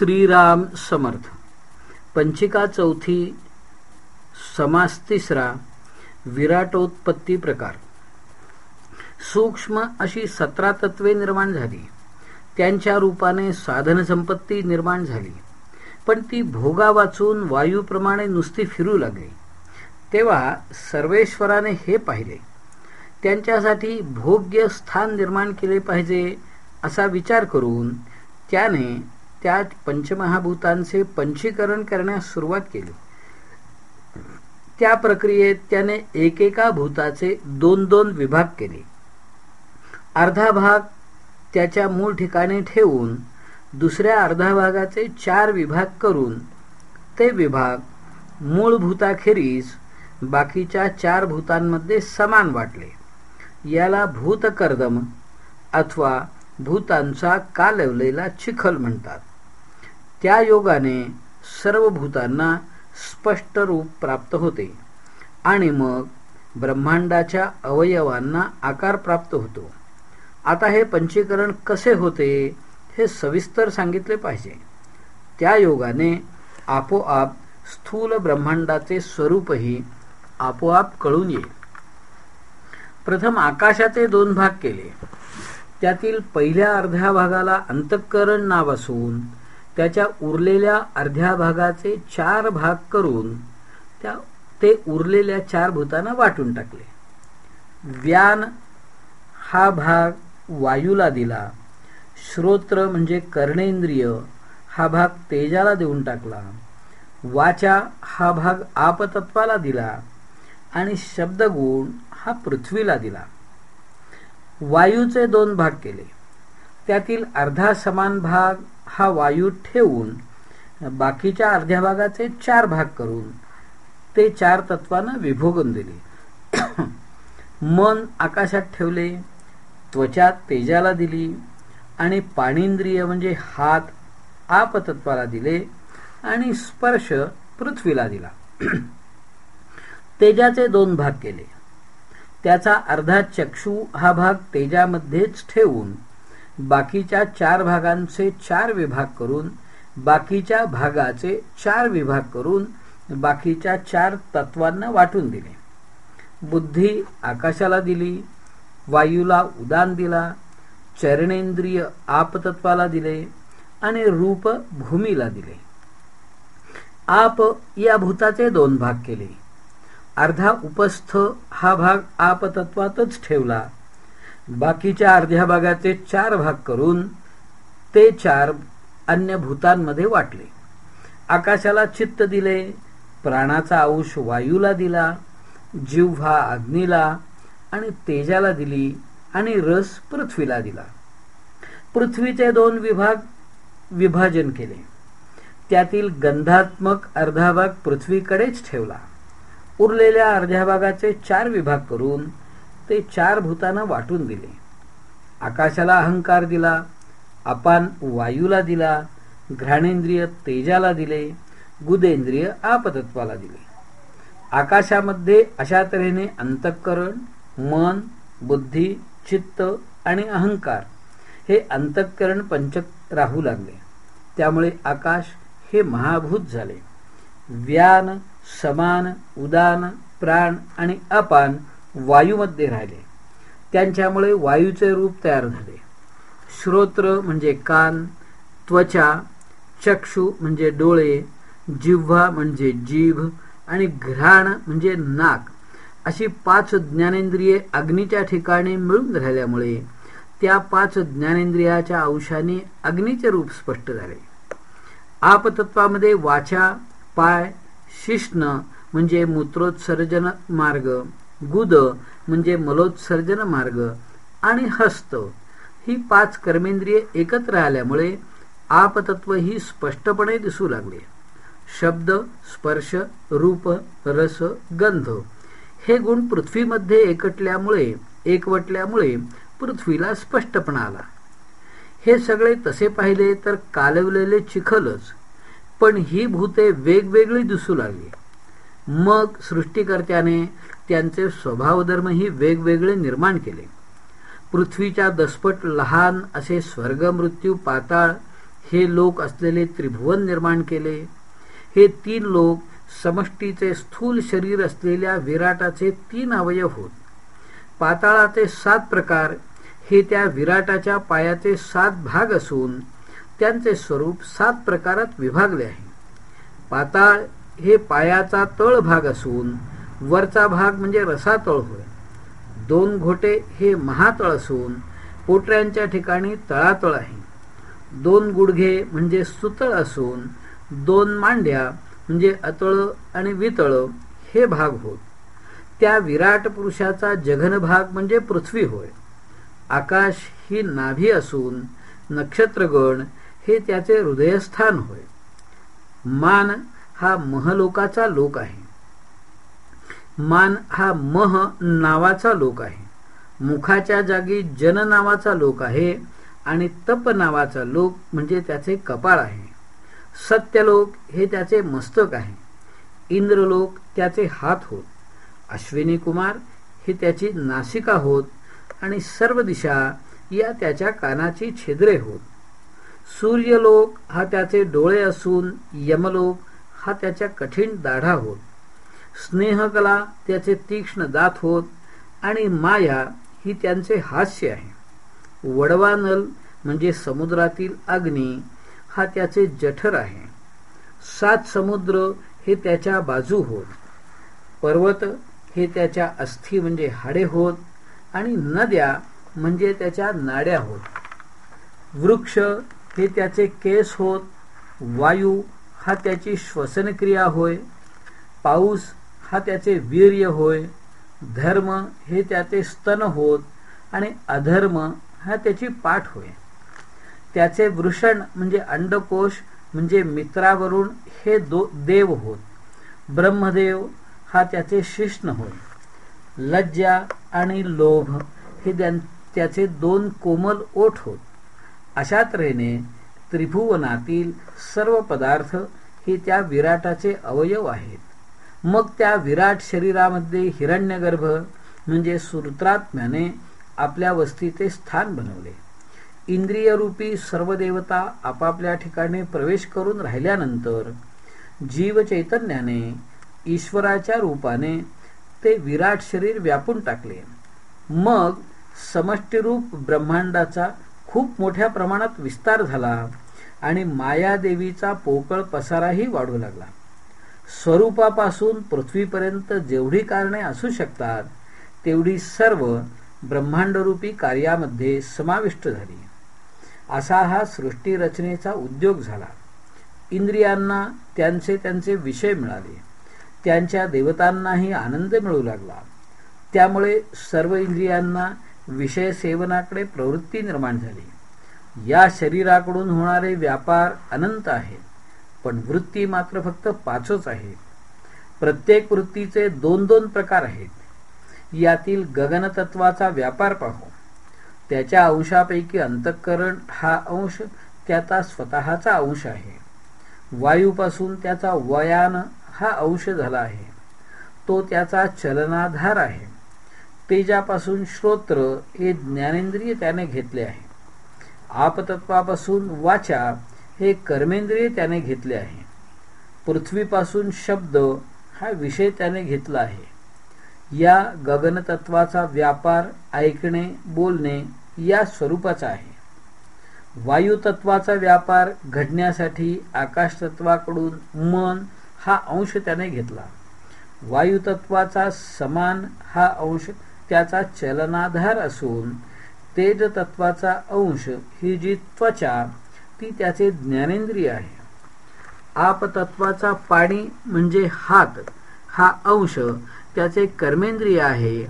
श्रीराम समर्थ. पंचिका चौथी समास तिसरा विराटोत्पत्ती प्रकार. सूक्ष्म अशी सतरा तत्वे निर्माण झाली. त्यांच्या रूपाने साधनसंपत्ती निर्माण झाली. पण ती भोगा वाचून वायूप्रमाणे नुसती फिरू लागली. तेव्हा सर्वेश्वराने हे पाहिले. त्यांच्यासाठी भोग्य स्थान निर्माण केले पाहिजे असा विचार करून त्याने त्या पंचमहाभूतांचे पंचीकरण करण्यास सुरुवात केली. त्या प्रक्रियेत त्याने एकेका भूताचे दोन दोन विभाग केले. अर्धा भाग त्याच्या मूळ ठिकाणी ठेवून दुसऱ्या अर्धा भागाचे चार विभाग करून ते विभाग मूळ भूताखेरीज बाकीच्या चार भूतांमध्ये समान वाटले. याला भूतकर्दम अथवा भूतांचा कालवलेला चिखल म्हणतात. त्या योगाने सर्व भूतांना स्पष्ट रूप प्राप्त होते आणि मग ब्रह्मांडाच्या अवयवांना आकार प्राप्त होतो. आता हे पंचीकरण कसे होते हे सविस्तर सांगितले पाहिजे. त्या योगाने आपोआप स्थूल ब्रह्मांडाचे स्वरूपही आपोआप कळून येईल. प्रथम आकाशाचे दोन भाग केले. त्यातील पहिल्या अर्ध्या भागाला अंतःकरण नाव असून त्याच्या उरलेल्या अर्ध्या भागाचे चार भाग करून त्या ते उरलेल्या चार भूतांना वाटून टाकले. व्यान हा भाग वायूला दिला. श्रोत्र म्हणजे कर्णेंद्रिय हा भाग तेजाला देऊन टाकला. वाचा हा भाग आपतत्वाला दिला आणि शब्दगुण हा पृथ्वीला दिला. वायूचे दोन भाग केले. त्यातील अर्धा समान भाग हा वायू ठेवून बाकीच्या अर्ध्या भागाचे चार भाग करून ते चार तत्वानं विभोगून दिले. मन आकाशात ठेवले त्वचा तेजाला दिली आणि पाणींद्रिय म्हणजे हात आपतत्वाला दिले आणि स्पर्श पृथ्वीला दिला. तेजाचे दोन भाग केले. त्याचा अर्धा चक्षु हा भाग तेजामध्येच ठेवून बाकीच्या चार भागांचे चार विभाग करून बाकीच्या भागाचे चार विभाग करून बाकीच्या चार तत्वांना वाटून दिले. बुद्धी आकाशाला दिली वायूला उदान दिला चरणेंद्रिय आपतत्वाला दिले आणि रूप भूमीला दिले. आप या भूताचे दोन भाग केले. अर्धा उपस्थ हा भाग आपतत्वातच ठेवला बाकीच्या अर्ध्या भागाचे चार भाग करून ते चार अन्य भूतांमध्ये वाटले. आकाशाला चित्त दिले प्राणाचा अंश वायूला दिला जिव्हा अग्नीला आणि तेजाला दिली आणि रस पृथ्वीला दिला. पृथ्वीचे दोन विभाग विभाजन केले. त्यातील गंधात्मक अर्धा भाग पृथ्वीकडेच ठेवला. उरलेल्या अर्ध्या भागाचे चार विभाग करून ते चार भूतांना वाटून दिले. आकाशाला अहंकार दिला अपान वायूला दिला घ्राणेंद्रिय तेजाला दिले गुदेंद्रिय आपतत्वाला दिले. आकाशामध्ये अशा तऱ्हेने अंतःकरण मन बुद्धी चित्त आणि अहंकार हे अंतःकरण पंचक राहू लागले. त्यामुळे आकाश हे महाभूत झाले. व्यान समान उदान प्राण आणि अपान वायूमध्ये राहिले. त्यांच्यामुळे वायूचे रूप तयार झाले. श्रोत्र म्हणजे कान त्वचा चक्षु म्हणजे डोळे जिव्हा म्हणजे जीभ आणि घ्राण म्हणजे नाक अशी पाच ज्ञानेंद्रिये अग्नीच्या ठिकाणी मिळून राहिल्यामुळे त्या पाच ज्ञानेंद्रियाच्या अंशाने अग्नीचे रूप स्पष्ट झाले. आपतत्वामध्ये वाचा पाय शिष्ण म्हणजे मूत्रोत्सर्जन मार्ग गुद म्हणजे मलोत्सर्जन मार्ग आणि हस्त. ही पाच कर्मेंद्रिय एकत्र आल्यामुळे आपतत्व ही स्पष्टपणे दिसू लागले. शब्द स्पर्श रूप रस गंध हे गुण पृथ्वीमध्ये एकटल्यामुळे एकवटल्यामुळे पृथ्वीला स्पष्टपणा आला. हे सगळे तसे पाहिले तर कालवलेले चिखलच पण ही भूते वेगवेगळी दिसू लागली. मग सृष्टीकर्त्याने त्यांचे स्वभावधर्मही वेगवेगळे निर्माण केले. पृथ्वीच्या दसपट लहान असे स्वर्ग मृत्यू पाताळ हे लोक असलेले त्रिभुवन निर्माण केले. हे तीन लोक समष्टीचे स्थूल शरीर असलेल्या विराटाचे तीन अवयव होत. पाताळाचे सात प्रकार हे त्या विराटाच्या पायाचे सात भाग असून त्यांचे स्वरूप सात प्रकारात विभागले आहे. पाताळ हे पायाचा तळ भाग असून वरचा भाग म्हणजे रसातळ होय. दोन घोटे हे महातळ असून पोटऱ्यांच्या ठिकाणी तळातळ आहे. दोन गुडघे म्हणजे सुतळ असून दोन मांड्या म्हणजे अतळ आणि वितळ हे भाग होत. त्या विराट पुरुषाचा जघन भाग म्हणजे पृथ्वी होय. आकाश ही नाभी असून नक्षत्रगण हे त्याचे हृदयस्थान होय. मान हा महलोकाचा लोक आहे. मान हा मह नावाचा लोक आहे. मुखाच्या जागी जन नावाचा लोक आहे आणि तप नावाचा लोक म्हणजे त्याचे कपाळ आहे. सत्यलोक हे त्याचे मस्तक आहे. इंद्रलोक त्याचे हात होत. अश्विनी कुमार हे त्याची नासिका होत आणि सर्व दिशा या त्याच्या कानाची छिद्रे होत. सूर्यलोक हा त्याचे डोळे असून यमलोक हा त्याच्या कठीण दाढा होत. स्नेहकला त्याचे तीक्ष्ण दात होत आणि माया ही त्यांचे हास्य आहे. वडवानल म्हणजे समुद्रातील अग्नी हा त्याचे जठर आहे. सात समुद्र हे त्याच्या बाजू होत. पर्वत हे त्याच्या अस्थी म्हणजे हाडे होत आणि नद्या म्हणजे त्याच्या नाड्या होत. वृक्ष हे त्याचे केस होत. वायू हा त्याची श्वसनक्रिया होय. पाऊस हा त्याचे वीर्य होय धर्म हे त्याचे स्तन होत आणि अधर्म हा त्याची पाठ होय. त्याचे वृषण म्हणजे अंडकोश म्हणजे मित्रावरून हे दो देव होत. ब्रह्मदेव हा त्याचे शिष्ण होय. लज्जा आणि लोभ हे त्याचे दोन कोमल ओठ होत. अशा तऱ्हेने त्रिभुवनातील सर्व पदार्थ हे त्या विराटाचे अवयव आहेत. मग त्या विराट शरीरामध्ये हिरण्यगर्भ म्हणजे सूत्रात्म्याने आपल्या वस्तीचे स्थान बनवले. इंद्रियरूपी सर्व देवता आपापल्या ठिकाणी प्रवेश करून राहिल्यानंतर जीव चैतन्याने ईश्वराच्या रूपाने ते विराट शरीर व्यापून टाकले. मग समष्टीरूप ब्रह्मांडाचा खूप मोठ्या प्रमाणात विस्तार झाला आणि मायादेवीचा पोकळ पसाराही वाढू लागला. स्वरूपापासून पृथ्वीपर्यंत जेवढी कारणे असू शकतात तेवढी सर्व ब्रह्मांडरूपी कार्यामध्ये समाविष्ट झाली. असा हा सृष्टी रचनेचा उद्योग झाला. इंद्रियांना त्यांचे त्यांचे विषय मिळाले. त्यांच्या देवतांनाही आनंद मिळू लागला. त्यामुळे सर्व इंद्रियांना विषय सेवनाकडे प्रवृत्ती निर्माण झाली. या शरीराकडून होणारे व्यापार अनंत आहेत. पण वृत्ती मात्र फक्त पाचच आहेत. प्रत्येक वृत्तीचे दोन दोन प्रकार आहेत. यातील गगनतत्वाचा व्यापार पाहू. त्याच्या अंशापैकी अंतःकरण हा अंश त्याचा स्वतःचा अंश आहे. वायूपासून त्याचा वयान हा अंश झाला आहे. तो त्याचा चलनाधार आहे. तेजापासून श्रोत्र हे ज्ञानेंद्रिय त्याने घेतले आहे. आपतत्वापासून वाचा हे कर्मेंद्रिय त्याने घेतले आहे. पृथ्वीपासून शब्द हा विषय त्याने घेतला आहे. या गगनतत्वाचा व्यापार ऐकणे बोलणे या स्वरूपाचा आहे. वायुतत्वाचा व्यापार घडण्यासाठी आकाशतत्वाकडून मन हा अंश त्याने घेतला. वायुतत्वाचा समान हा अंश त्याचा चलनाधार असून तेजतत्वाचा अंश ही जी त्वचा ती त्याचे ज्ञानेंद्रिय आहे. आपतत्वाचा पाणी म्हणजे हात हा अंश त्याचे कर्मेंद्रिय आहे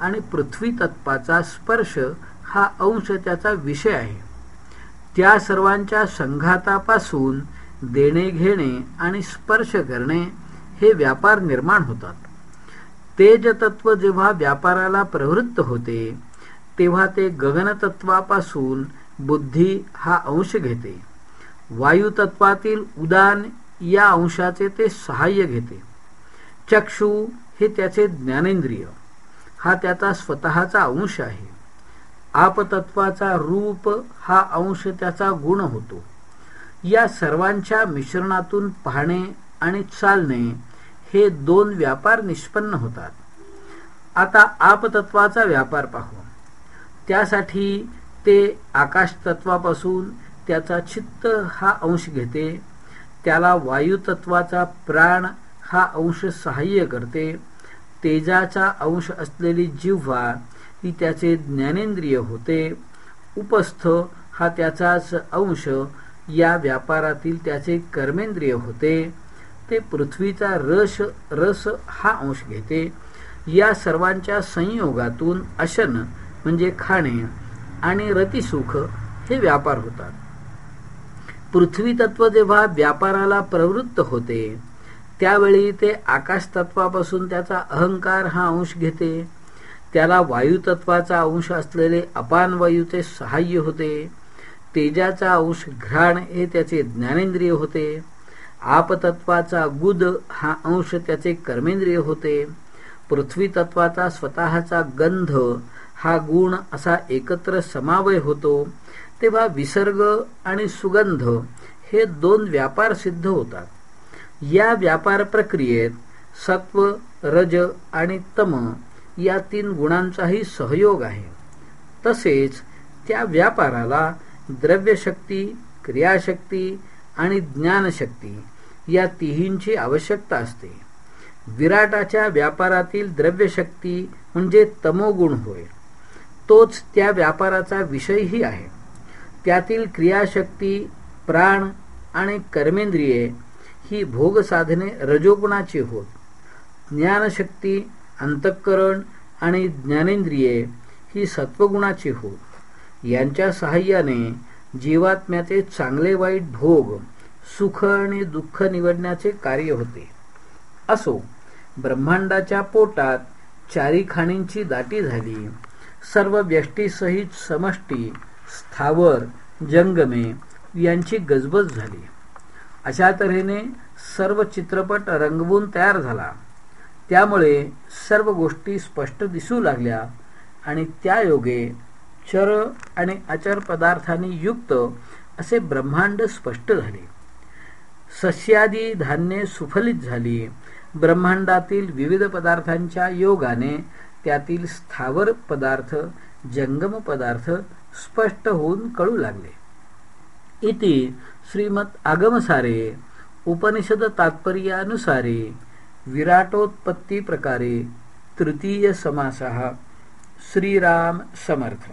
आणि पृथ्वी तत्वाचा स्पर्श हा अंश त्याचा विषय आहे. त्या सर्वांच्या संघातापासून देणे घेणे आणि स्पर्श करणे हे व्यापार निर्माण होतात. तेज तत्व जेव्हा व्यापाराला प्रवृत्त होते तेव्हा ते गगनतत्वापासून बुद्धी हा अंश घेते. वायुतत्वातील उदान या अंशाचे ते सहाय्य घेते. चक्षु हे त्याचे ज्ञानेंद्रिय. हा त्याचा स्वतःचा अंश आहे. आपतत्वाचा रूप हा अंश त्याचा गुण होतो. या सर्वांच्या मिश्रणातून पाहणे आणि चालणे हे दोन व्यापार निष्पन्न होतात. आता आपतत्वाचा व्यापार पाहू. त्यासाठी ते आकाश तत्वापासून त्याचा चित्त हा अंश घेते. त्याला वायुतत्वाचा प्राण हा अंश सहाय्य करते. तेजाचा अंश असलेली जिव्हा ही त्याचे ज्ञानेंद्रिय होते. उपस्थ हा त्याचाच अंश या व्यापारातील त्याचे कर्मेंद्रिय होते. ते पृथ्वीचा रस रस हा अंश घेते. या सर्वांच्या संयोगातून अशन म्हणजे खाणे आणि रतिसुख हे व्यापार होतात. पृथ्वी तत्व जेव्हा व्यापाराला प्रवृत्त होते त्यावेळी ते आकाश तत्वापासून त्याचा अहंकार हा अंश घेते. त्याला वायुतत्वाचा अंश असलेले अपान वायूचे सहाय्य होते. तेजाचा अंश घ्राण हे त्याचे ज्ञानेंद्रिय होते. आपतत्वाचा गुद हा अंश त्याचे कर्मेंद्रिय होते. पृथ्वी तत्वाचा स्वतःचा गंध हा गुण असा एकत्र समावय होतो तेव्हा विसर्ग आणि सुगंध हे दोन व्यापार सिद्ध होतात. या व्यापार प्रक्रियेत सत्व रज आणि तम या तीन गुणांचाही सहयोग आहे. तसेच त्या व्यापाराला द्रव्यशक्ती क्रियाशक्ती आणि ज्ञानशक्ती या तिहींची आवश्यकता असते. विराटाच्या व्यापारातील द्रव्यशक्ती म्हणजे तमोगुण होय. तोच त्या व्यापाराचा विषयही आहे. त्यातील क्रियाशक्ती प्राण आणि कर्मेंद्रिये ही भोगसाधने रजोगुणाची होत. ज्ञानशक्ती अंतःकरण आणि ज्ञानेंद्रिये ही सत्वगुणाची होत. यांच्या सहाय्याने जीवात्म्याचे चांगले वाईट भोग सुख आणि दुःख निवडण्याचे कार्य होते. असो ब्रह्मांडाच्या पोटात चारी खाणींची दाटी झाली सर्व व्यष्टीसहित समष्टी स्थावर जंगमे यांची गजबज झाली. अशा तऱ्हेने सर्व चित्रपट रंगवून तयार झाला. त्यामुळे सर्व गोष्टी स्पष्ट दिसू लागल्या आणि त्या योगे चर आणि अचर पदार्थांनी युक्त असे ब्रह्मांड स्पष्ट झाले. सस्यादी धान्ये सुफलित झाली. ब्रह्मांडातील विविध पदार्थांच्या योगाने त्यातील स्थावर पदार्थ जंगम पदार्थ स्पष्ट होऊन कळू लागले. इति श्रीमत आगमसारे उपनिषद तात्पर्यानुसारे विराटोत्पत्ती प्रकारे तृतीय समासः श्रीराम समर्थ।